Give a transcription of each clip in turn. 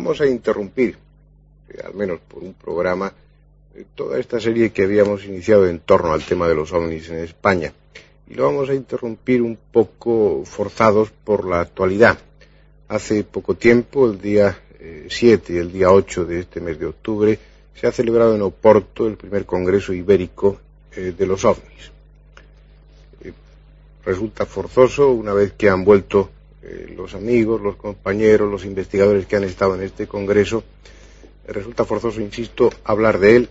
Vamos a interrumpir, eh, al menos por un programa, eh, toda esta serie que habíamos iniciado en torno al tema de los ovnis en España. Y lo vamos a interrumpir un poco forzados por la actualidad. Hace poco tiempo, el día 7 y el día 8 de este mes de octubre, se ha celebrado en Oporto el primer Congreso Ibérico eh, de los OVNIs. resulta forzoso, una vez que han vuelto eh, los amigos, los compañeros, los investigadores que han estado en este Congreso, resulta forzoso, insisto, hablar de él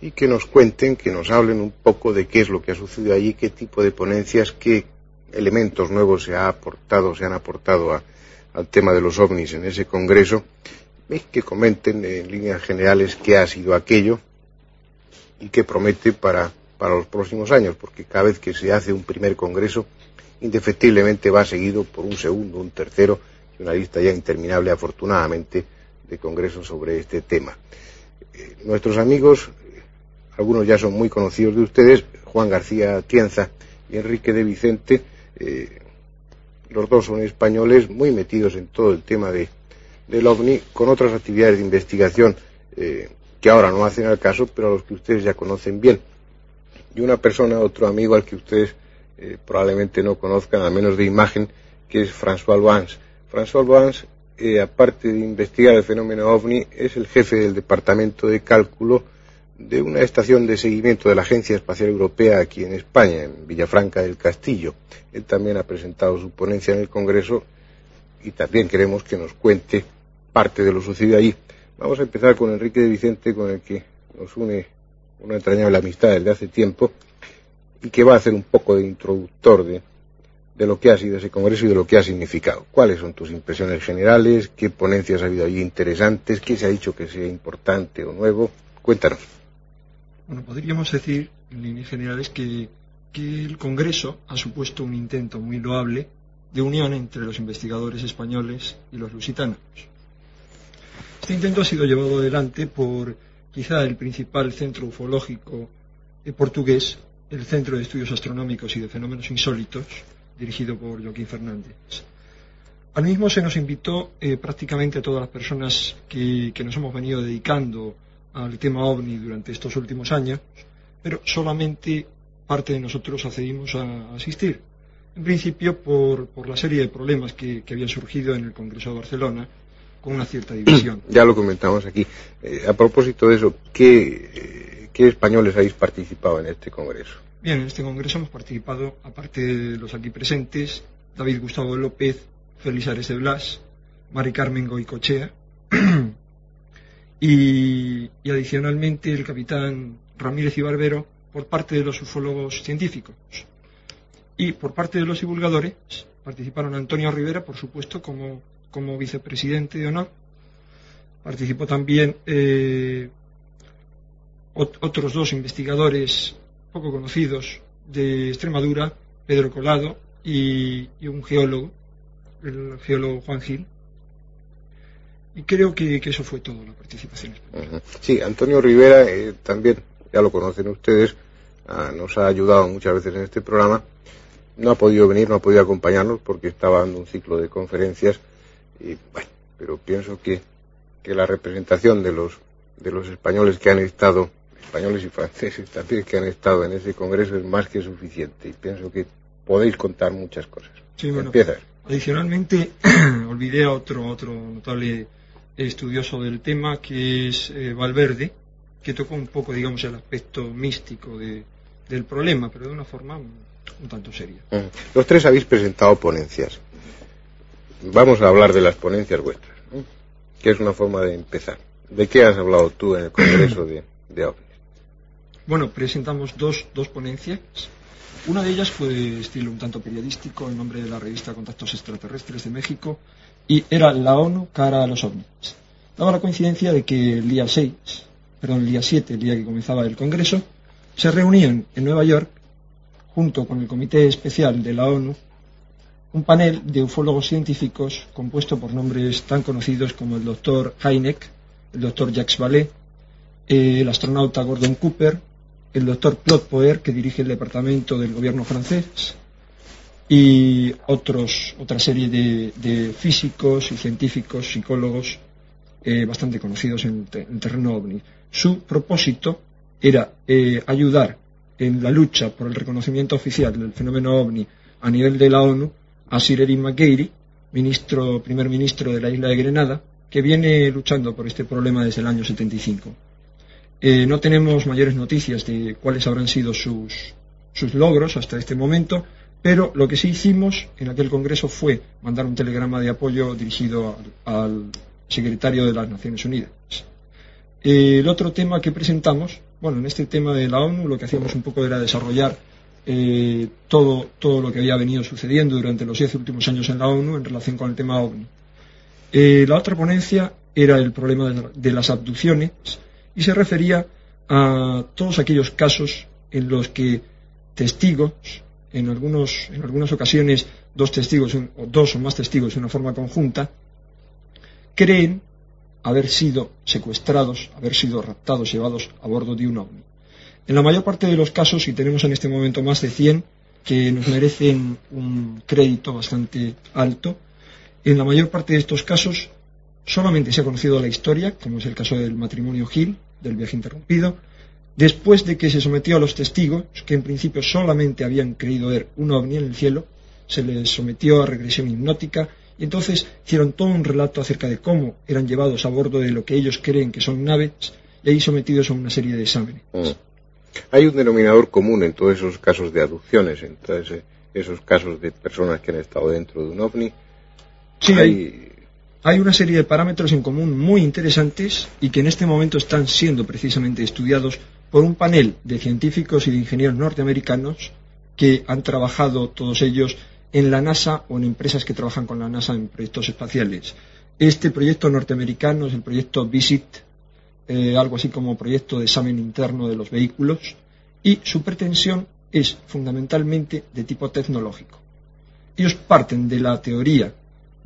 y que nos cuenten, que nos hablen un poco de qué es lo que ha sucedido allí, qué tipo de ponencias, qué elementos nuevos se ha aportado, se han aportado al tema de los ovnis en ese Congreso, y que comenten en líneas generales qué ha sido aquello y qué promete para, para los próximos años, porque cada vez que se hace un primer Congreso indefectiblemente va seguido por un segundo, un tercero y una lista ya interminable, afortunadamente, de congresos sobre este tema. Eh, nuestros amigos, eh, algunos ya son muy conocidos de ustedes, Juan García Tienza y Enrique de Vicente, eh, los dos son españoles muy metidos en todo el tema de, del OVNI, con otras actividades de investigación que ahora no hacen al caso, pero a los que ustedes ya conocen bien. Y una persona, otro amigo al que ustedes eh, probablemente no conozcan, al menos de imagen, que es François Loans. François Loans, eh, aparte de investigar el fenómeno ovni, es el jefe del departamento de cálculo de una estación de seguimiento de la Agencia Espacial Europea aquí en España, en Villafranca del Castillo. Él también ha presentado su ponencia en el Congreso y también queremos que nos cuente parte de lo sucedido allí. Vamos a empezar con Enrique de Vicente, con el que nos une una entrañable amistad desde hace tiempo y que va a hacer un poco de introductor de, de lo que ha sido ese congreso y de lo que ha significado. ¿Cuáles son tus impresiones generales? ¿Qué ponencias ha habido allí interesantes? ¿Qué se ha dicho que sea importante o nuevo? Cuéntanos. Bueno, podríamos decir, en líneas generales, que, que el Congreso ha supuesto un intento muy loable de unión entre los investigadores españoles y los lusitanos. Este intento ha sido llevado adelante por quizá el principal centro ufológico portugués el Centro de Estudios Astronómicos y de Fenómenos Insólitos, dirigido por Joaquín Fernández. Al mismo se nos invitó eh, prácticamente a todas las personas que, nos hemos venido dedicando al tema ovni durante estos últimos años, pero solamente parte de nosotros accedimos a asistir. En principio por, la serie de problemas que, habían surgido en el Congreso de Barcelona, con una cierta división. Ya lo comentamos aquí. Eh, a propósito de eso, ¿qué, eh, ¿Qué españoles habéis participado en este congreso? Bien, en este congreso hemos participado, aparte de los aquí presentes, David Gustavo López, Félix Ares de Blas, Mari Carmen Goicochea y, adicionalmente el capitán Ramírez y Barbero por parte de los ufólogos científicos. Y por parte de los divulgadores participaron Antonio Rivera, por supuesto, como, como vicepresidente de honor. Participó también eh, otros dos investigadores poco conocidos de Extremadura, Pedro Colado y, un geólogo, el geólogo Juan Gil. Y creo que, eso fue todo, la participación. Sí, Antonio Rivera eh, también, ya lo conocen ustedes, ah, nos ha ayudado muchas veces en este programa. No ha podido venir, no ha podido acompañarnos porque estaba dando un ciclo de conferencias. Y, bueno, pero pienso que, que la representación de los, de los españoles que han estado españoles y franceses también que han estado en ese congreso es más que suficiente y pienso que podéis contar muchas cosas. Sí, bueno, Adicionalmente, olvidé a otro, otro notable estudioso del tema que es eh, Valverde, que tocó un poco, digamos, el aspecto místico de, del problema, pero de una forma un tanto seria. Los tres habéis presentado ponencias. Vamos a hablar de las ponencias vuestras, que es una forma de empezar. ¿De qué has hablado tú en el Congreso de, de Bueno, presentamos dos, dos ponencias. Una de ellas fue de estilo un tanto periodístico, en nombre de la revista Contactos Extraterrestres de México, y era la ONU cara a los ovnis. Daba la coincidencia de que el día 6, perdón, el día 7, el día que comenzaba el Congreso, se reunían en Nueva York, junto con el Comité Especial de la ONU, un panel de ufólogos científicos compuesto por nombres tan conocidos como el doctor Heineck, el doctor Jacques Vallée, el astronauta Gordon Cooper, el doctor Claude Poer, que dirige el departamento del gobierno francés, y otros, otra serie de, físicos y científicos, psicólogos, eh, bastante conocidos en, el terreno ovni. Su propósito era eh, ayudar en la lucha por el reconocimiento oficial del fenómeno ovni a nivel de la ONU a Sir Eric McGeary, ministro, primer ministro de la isla de Grenada, que viene luchando por este problema desde el año 75. Eh, no tenemos mayores noticias de cuáles habrán sido sus, logros hasta este momento, pero lo que sí hicimos en aquel congreso fue mandar un telegrama de apoyo dirigido al, secretario de las Naciones Unidas. Eh, el otro tema que presentamos, bueno, en este tema de la ONU lo que hacíamos un poco era desarrollar eh, todo, todo lo que había venido sucediendo durante los diez últimos años en la ONU en relación con el tema OVNI. la otra ponencia era el problema de las abducciones y se refería a todos aquellos casos en los que testigos, en, algunos, en algunas ocasiones dos testigos o dos o más testigos de una forma conjunta, creen haber sido secuestrados, haber sido raptados, llevados a bordo de un ovni. En la mayor parte de los casos, y tenemos en este momento más de 100 que nos merecen un crédito bastante alto, en la mayor parte de estos casos solamente se ha conocido la historia, como es el caso del matrimonio Gil, del viaje interrumpido, después de que se sometió a los testigos, que en principio solamente habían creído ver un ovni en el cielo, se les sometió a regresión hipnótica y entonces hicieron todo un relato acerca de cómo eran llevados a bordo de lo que ellos creen que son naves y ahí sometidos a una serie de exámenes. Mm. Hay un denominador común en todos esos casos de aducciones, en todos esos casos de personas que han estado dentro de un ovni. Sí, hay, hay una serie de parámetros en común muy interesantes y que en este momento están siendo precisamente estudiados por un panel de científicos y de ingenieros norteamericanos que han trabajado todos ellos en la NASA o en empresas que trabajan con la NASA en proyectos espaciales. Este proyecto norteamericano es el proyecto VISIT, eh, algo así como proyecto de examen interno de los vehículos, y su pretensión es fundamentalmente de tipo tecnológico. Ellos parten de la teoría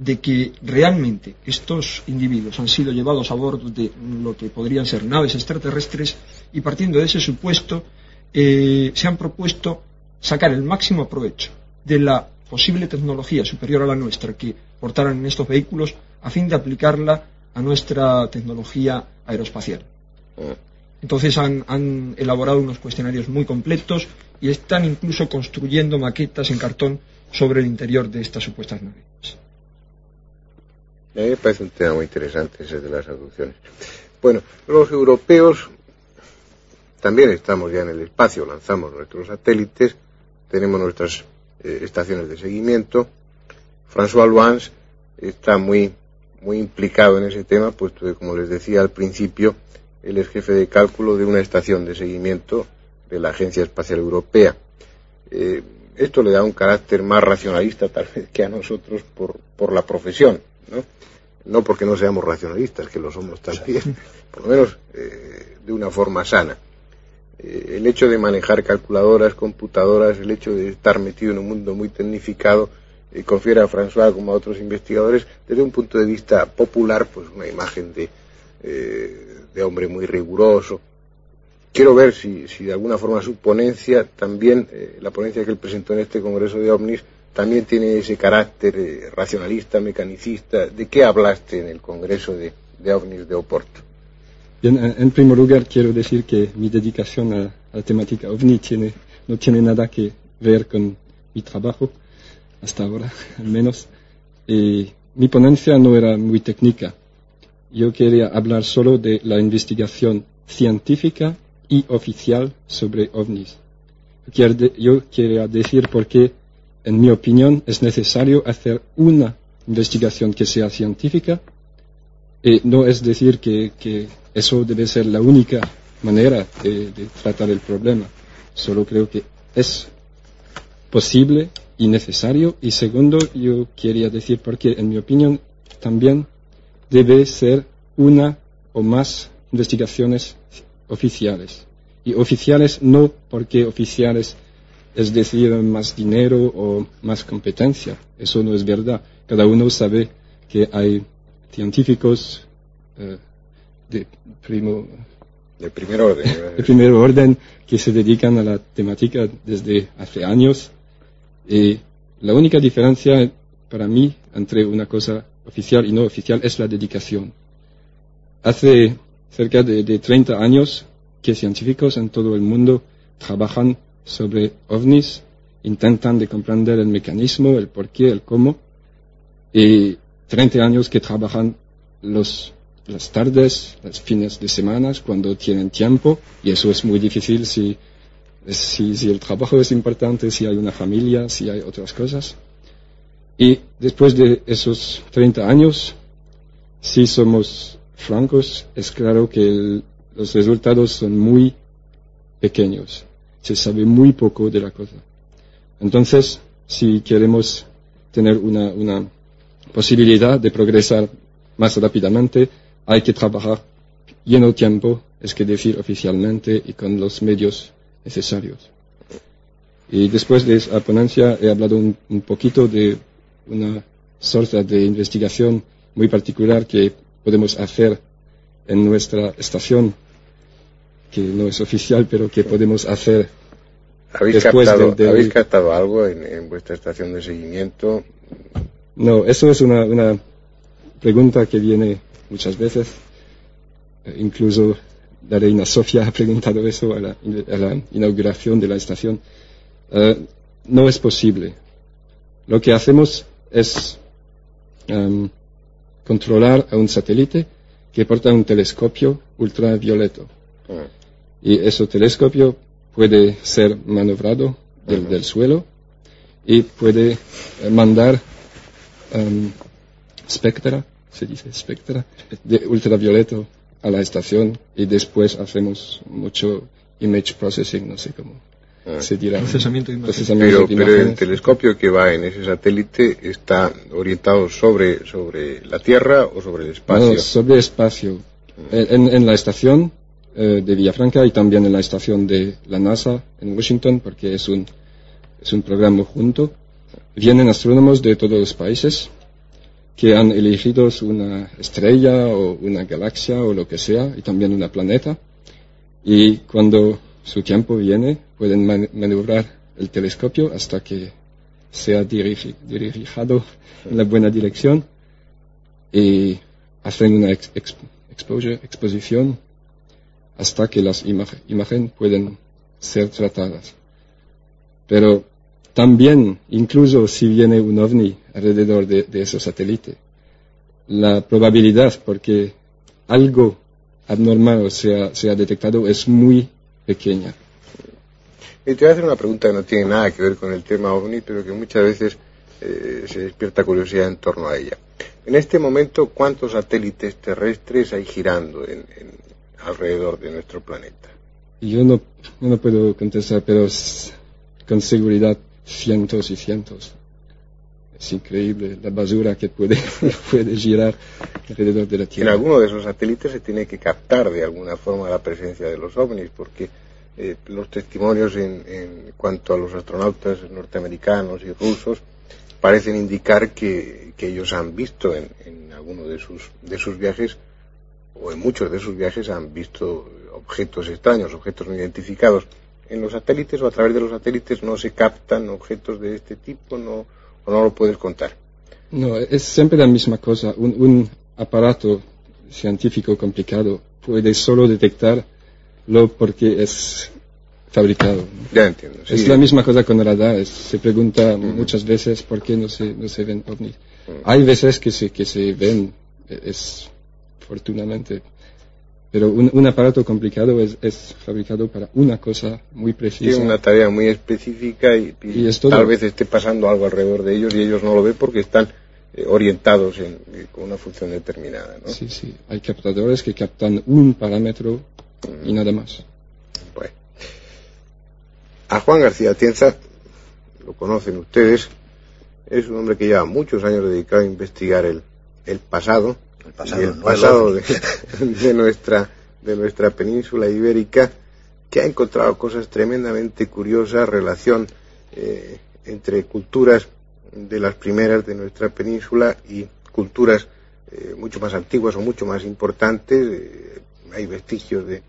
de que realmente estos individuos han sido llevados a bordo de lo que podrían ser naves extraterrestres y partiendo de ese supuesto eh, se han propuesto sacar el máximo provecho de la posible tecnología superior a la nuestra que portaran en estos vehículos a fin de aplicarla a nuestra tecnología aeroespacial. Entonces han elaborado unos cuestionarios muy completos y están incluso construyendo maquetas en cartón sobre el interior de estas supuestas naves. A mí me parece un tema muy interesante ese de las aducciones. Bueno, los europeos también estamos ya en el espacio, lanzamos nuestros satélites, tenemos nuestras eh, estaciones de seguimiento. François Luans está muy, muy implicado en ese tema, puesto que, como les decía al principio, él es jefe de cálculo de una estación de seguimiento de la Agencia Espacial Europea. Eh, esto le da un carácter más racionalista tal vez que a nosotros por, por la profesión, ¿no? no porque no seamos racionalistas, que lo somos también, por lo menos eh, de una forma sana. Eh, el hecho de manejar calculadoras, computadoras, el hecho de estar metido en un mundo muy tecnificado, eh, confiere a François como a otros investigadores, desde un punto de vista popular, pues una imagen de, de hombre muy riguroso. Quiero ver si, si, de alguna forma su ponencia, también la ponencia que él presentó en este Congreso de OVNIS, también tiene ese carácter eh, racionalista, mecanicista. ¿De qué hablaste en el Congreso de, de OVNIs de Oporto? Bien, en primer lugar quiero decir que mi dedicación a, la temática OVNI tiene, no tiene nada que ver con mi trabajo, hasta ahora al menos. Y mi ponencia no era muy técnica. Yo quería hablar solo de la investigación científica y oficial sobre ovnis. yo quería decir porque, en mi opinión, es necesario hacer una investigación que sea científica y no es decir que, eso debe ser la única manera de, tratar el problema. Solo creo que es posible y necesario. Y segundo, yo quería decir porque, en mi opinión, también debe ser una o más investigaciones oficiales. Y oficiales no porque oficiales es decir más dinero o más competencia. Eso no es verdad. Cada uno sabe que hay científicos eh, de, primo, de primer orden. de primer orden que se dedican a la temática desde hace años. Y la única diferencia para mí entre una cosa oficial y no oficial es la dedicación. Hace cerca de, de 30 años que científicos en todo el mundo trabajan sobre ovnis, intentan de comprender el mecanismo, el por qué, el cómo, y 30 años que trabajan los, las tardes, los fines de semana, cuando tienen tiempo, y eso es muy difícil si, si, si el trabajo es importante, si hay una familia, si hay otras cosas. Y después de esos 30 años, si somos francos, es claro que los resultados son muy pequeños. Se sabe muy poco de la cosa. Entonces, si queremos tener una, una posibilidad de progresar más rápidamente, hay que trabajar lleno tiempo, es que decir oficialmente y con los medios necesarios. Y después de esa ponencia he hablado un, un poquito de una sorta de investigación muy particular que podemos hacer en nuestra estación, que no es oficial, pero que podemos hacer ¿Habéis después captado, de, ¿Habéis captado algo en, vuestra estación de seguimiento? No, eso es una, una pregunta que viene muchas veces. Eh, incluso la reina Sofía ha preguntado eso a la, inauguración de la estación. Eh, no es posible. Lo que hacemos es em, controlar a un satélite que porta un telescopio ultravioleto. Ah. Y ese telescopio puede ser manobrado del, suelo y puede eh, mandar um, espectra, se dice espectra, de ultravioleto a la estación y después hacemos mucho image processing, no sé cómo Ah. se dirá. Procesamiento de pero, pero, el telescopio que va en ese satélite está orientado sobre, sobre la Tierra o sobre el espacio. No, sobre el espacio. En, en la estación eh, de Villafranca y también en la estación de la NASA en Washington, porque es un, es un programa junto, vienen astrónomos de todos los países que han elegido una estrella o una galaxia o lo que sea, y también una planeta. Y cuando su tiempo viene, pueden maniobrar el telescopio hasta que sea dirigido en la buena dirección y hacen una exposición hasta que las imágenes pueden ser tratadas. Pero también, incluso si viene un ovni alrededor de, de ese satélite, la probabilidad porque algo abnormal sea, sea detectado es muy pequeña. Y te voy a hacer una pregunta que no tiene nada que ver con el tema OVNI, pero que muchas veces eh, se despierta curiosidad en torno a ella. En este momento, ¿cuántos satélites terrestres hay girando en, alrededor de nuestro planeta? Yo no, no puedo contestar, pero con seguridad cientos y cientos. Es increíble la basura que puede, puede girar alrededor de la Tierra. En alguno de esos satélites se tiene que captar de alguna forma la presencia de los ovnis, porque eh, los testimonios en, cuanto a los astronautas norteamericanos y rusos parecen indicar que, ellos han visto en, en, alguno de sus, de sus viajes, o en muchos de sus viajes, han visto objetos extraños, objetos no identificados. En los satélites o a través de los satélites no se captan objetos de este tipo, no ¿O no lo puedes contar? No, es siempre la misma cosa. Un, aparato científico complicado puede solo detectarlo porque es fabricado. Ya entiendo. Es la misma cosa con radar. Se pregunta muchas veces por qué no se, no se ven ovnis. Hay veces que se, que se ven, es, fortunadamente, Pero un, un aparato complicado es, es, fabricado para una cosa muy precisa. Tiene una tarea muy específica y, y, y tal vez esté pasando algo alrededor de ellos y ellos no lo ven porque están eh, orientados en, eh, con una función determinada. ¿no? Sí, sí. Hay captadores que captan un parámetro mm. y nada más. Bueno. A Juan García Tienza, lo conocen ustedes, es un hombre que lleva muchos años dedicado a investigar el, el pasado, el pasado, el de, de, nuestra, de nuestra península ibérica, que ha encontrado cosas tremendamente curiosas, relación eh, entre culturas de las primeras de nuestra península y culturas eh, mucho más antiguas o mucho más importantes. Eh, hay vestigios de,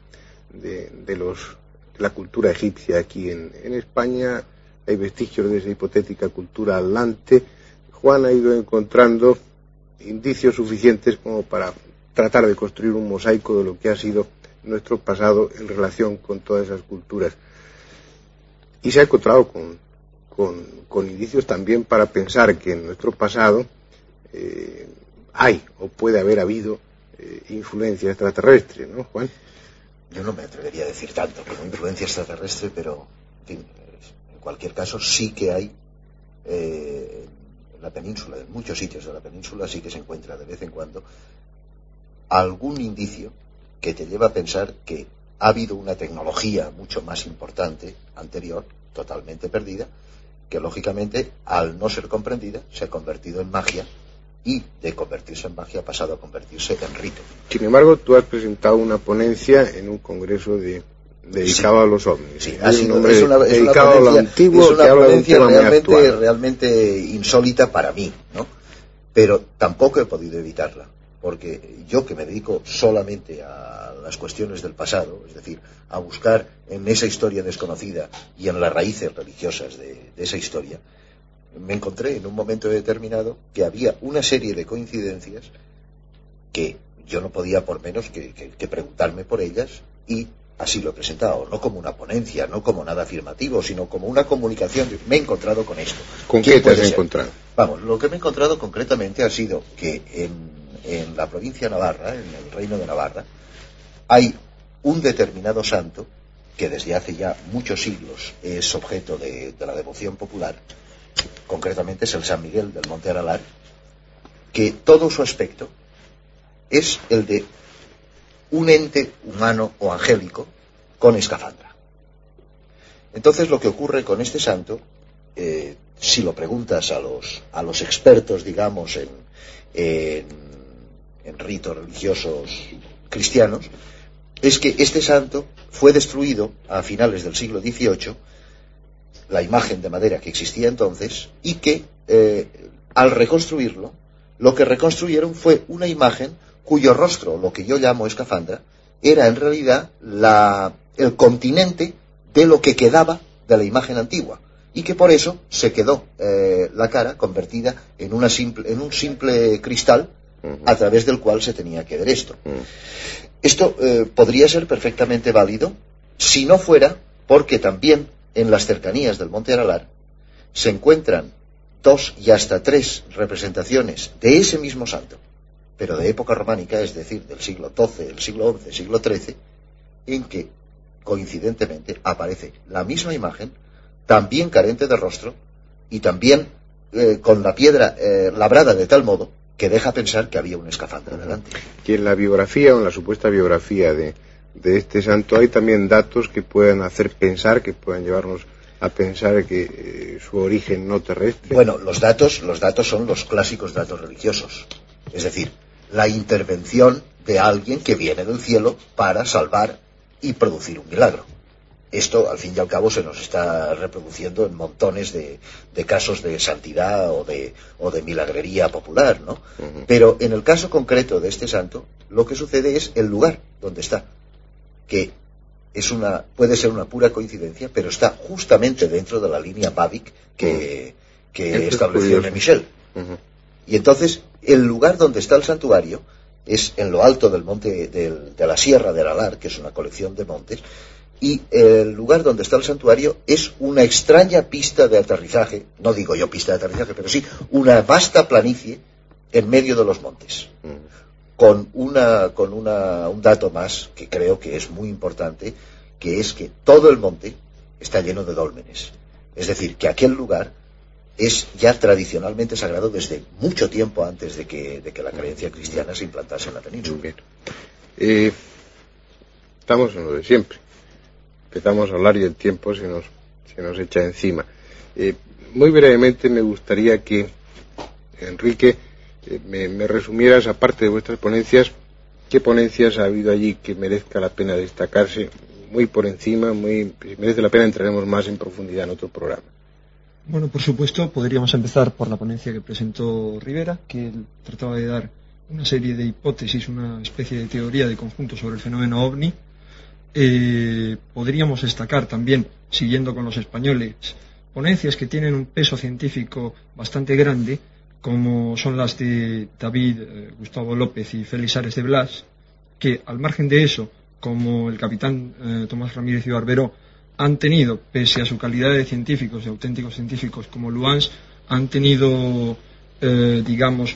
de, de, los, de la cultura egipcia aquí en, en, España, hay vestigios de esa hipotética cultura atlante. Juan ha ido encontrando indicios suficientes como para tratar de construir un mosaico de lo que ha sido nuestro pasado en relación con todas esas culturas. Y se ha encontrado con, con, indicios también para pensar que en nuestro pasado eh, hay o puede haber habido eh, influencia extraterrestre, ¿no, Juan? Yo no me atrevería a decir tanto como influencia extraterrestre, pero en, cualquier caso sí que hay eh, la península, en muchos sitios de la península sí que se encuentra de vez en cuando algún indicio que te lleva a pensar que ha habido una tecnología mucho más importante anterior, totalmente perdida, que lógicamente, al no ser comprendida, se ha convertido en magia y de convertirse en magia ha pasado a convertirse en rito. Sin embargo, tú has presentado una ponencia en un congreso de, dedicado sí. a los ovnis. Sí, ha sido, un es una, es una antiguo una realmente, realmente insólita para mí, ¿no? Pero tampoco he podido evitarla, porque yo que me dedico solamente a las cuestiones del pasado, es decir, a buscar en esa historia desconocida y en las raíces religiosas de, de esa historia, me encontré en un momento determinado que había una serie de coincidencias que yo no podía por menos que, que, que, preguntarme por ellas y así lo he presentado, no como una ponencia, no como nada afirmativo, sino como una comunicación. De, me he encontrado con esto. ¿Con qué te has ser? encontrado? Vamos, lo que me he encontrado concretamente ha sido que en, en la provincia de Navarra, en el reino de Navarra, hay un determinado santo que desde hace ya muchos siglos es objeto de, de la devoción popular, concretamente es el San Miguel del Monte Aralar, que todo su aspecto es el de un ente humano o angélico con escafandra. Entonces lo que ocurre con este santo, eh, si lo preguntas a los, a los expertos, digamos, en, en, en ritos religiosos cristianos, es que este santo fue destruido a finales del siglo XVIII, la imagen de madera que existía entonces, y que eh, al reconstruirlo, lo que reconstruyeron fue una imagen cuyo rostro, lo que yo llamo escafandra, era en realidad la, el continente de lo que quedaba de la imagen antigua y que por eso se quedó eh, la cara convertida en, una simple, en un simple cristal uh -huh. a través del cual se tenía que ver esto. Uh -huh. Esto eh, podría ser perfectamente válido si no fuera porque también en las cercanías del Monte Aralar se encuentran dos y hasta tres representaciones de ese mismo santo, pero de época románica, es decir, del siglo XII, el siglo XI, siglo XIII, en que coincidentemente aparece la misma imagen, también carente de rostro y también eh, con la piedra eh, labrada de tal modo que deja pensar que había un escafandra delante. Y en la biografía o en la supuesta biografía de, de este santo hay también datos que puedan hacer pensar, que puedan llevarnos a pensar que eh, su origen no terrestre. Bueno, los datos, los datos son los clásicos datos religiosos. Es decir, la intervención de alguien que viene del cielo para salvar y producir un milagro. Esto, al fin y al cabo, se nos está reproduciendo en montones de, de casos de santidad o de, o de milagrería popular, ¿no? Uh -huh. Pero en el caso concreto de este santo, lo que sucede es el lugar donde está, que es una, puede ser una pura coincidencia, pero está justamente dentro de la línea Babic que, que estableció Michel. Uh -huh. Y entonces, el lugar donde está el santuario es en lo alto del monte del, de la Sierra del Alar, que es una colección de montes, y el lugar donde está el santuario es una extraña pista de aterrizaje, no digo yo pista de aterrizaje, pero sí una vasta planicie en medio de los montes, con, una, con una, un dato más que creo que es muy importante, que es que todo el monte está lleno de dólmenes. Es decir, que aquel lugar es ya tradicionalmente sagrado desde mucho tiempo antes de que, de que la creencia cristiana se implantase en la península. Eh, estamos en lo de siempre. Empezamos a hablar y el tiempo se nos, se nos echa encima. Eh, muy brevemente me gustaría que, Enrique, eh, me, me resumieras, aparte de vuestras ponencias, qué ponencias ha habido allí que merezca la pena destacarse muy por encima, muy, si merece la pena entraremos más en profundidad en otro programa. Bueno, por supuesto, podríamos empezar por la ponencia que presentó Rivera, que trataba de dar una serie de hipótesis, una especie de teoría de conjunto sobre el fenómeno ovni. Eh, podríamos destacar también, siguiendo con los españoles, ponencias que tienen un peso científico bastante grande, como son las de David, eh, Gustavo López y Félix Ares de Blas, que al margen de eso, como el capitán eh, Tomás Ramírez y Barberó, han tenido, pese a su calidad de científicos, de auténticos científicos como Luans, han tenido, eh, digamos,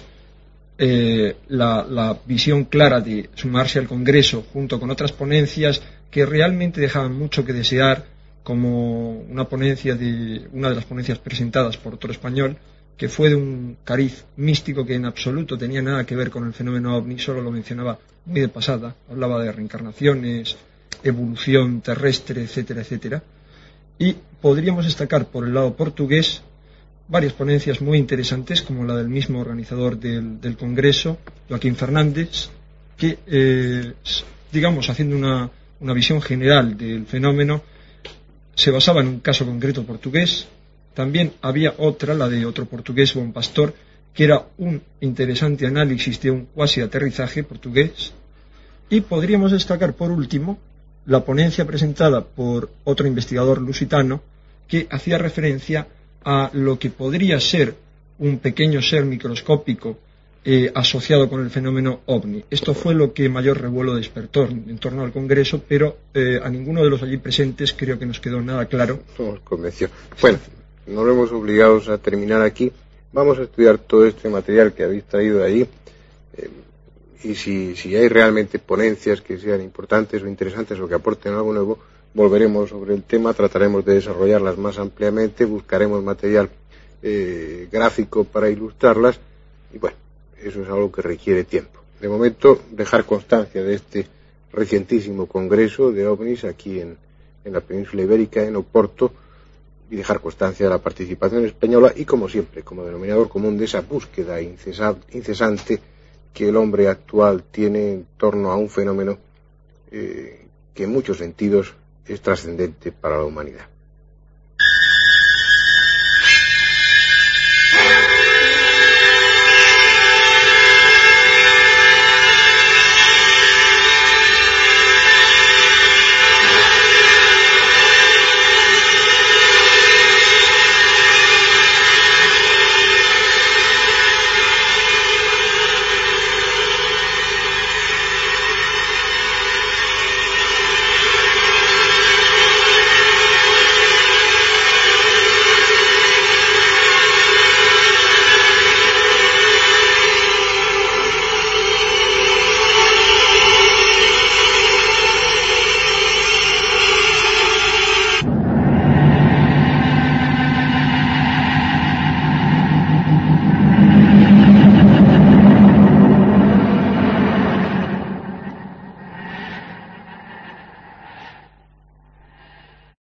eh, la, visión clara de sumarse al Congreso junto con otras ponencias que realmente dejaban mucho que desear, como una ponencia de una de las ponencias presentadas por otro español, que fue de un cariz místico que en absoluto tenía nada que ver con el fenómeno ovni, solo lo mencionaba muy de pasada, hablaba de reencarnaciones, evolución terrestre, etcétera, etcétera. Y podríamos destacar por el lado portugués varias ponencias muy interesantes, como la del mismo organizador del, Congreso, Joaquín Fernández, que, eh, digamos, haciendo una, una visión general del fenómeno, se basaba en un caso concreto portugués. También había otra, la de otro portugués, Buen Pastor, que era un interesante análisis de un cuasi aterrizaje portugués. Y podríamos destacar, por último, la ponencia presentada por otro investigador lusitano que hacía referencia a lo que podría ser un pequeño ser microscópico eh, asociado con el fenómeno ovni. Esto fue lo que mayor revuelo despertó en torno al Congreso, pero eh, a ninguno de los allí presentes creo que nos quedó nada claro. Bueno, nos vemos obligados a terminar aquí. Vamos a estudiar todo este material que habéis traído allí. Eh, y si, si hay realmente ponencias que sean importantes o interesantes o que aporten algo nuevo, volveremos sobre el tema, trataremos de desarrollarlas más ampliamente, buscaremos material eh, gráfico para ilustrarlas y bueno, eso es algo que requiere tiempo. De momento, dejar constancia de este recientísimo congreso de OVNIs aquí en, en la península ibérica, en Oporto, y dejar constancia de la participación española y, como siempre, como denominador común de esa búsqueda incesante que el hombre actual tiene en torno a un fenómeno eh, que en muchos sentidos es trascendente para la humanidad.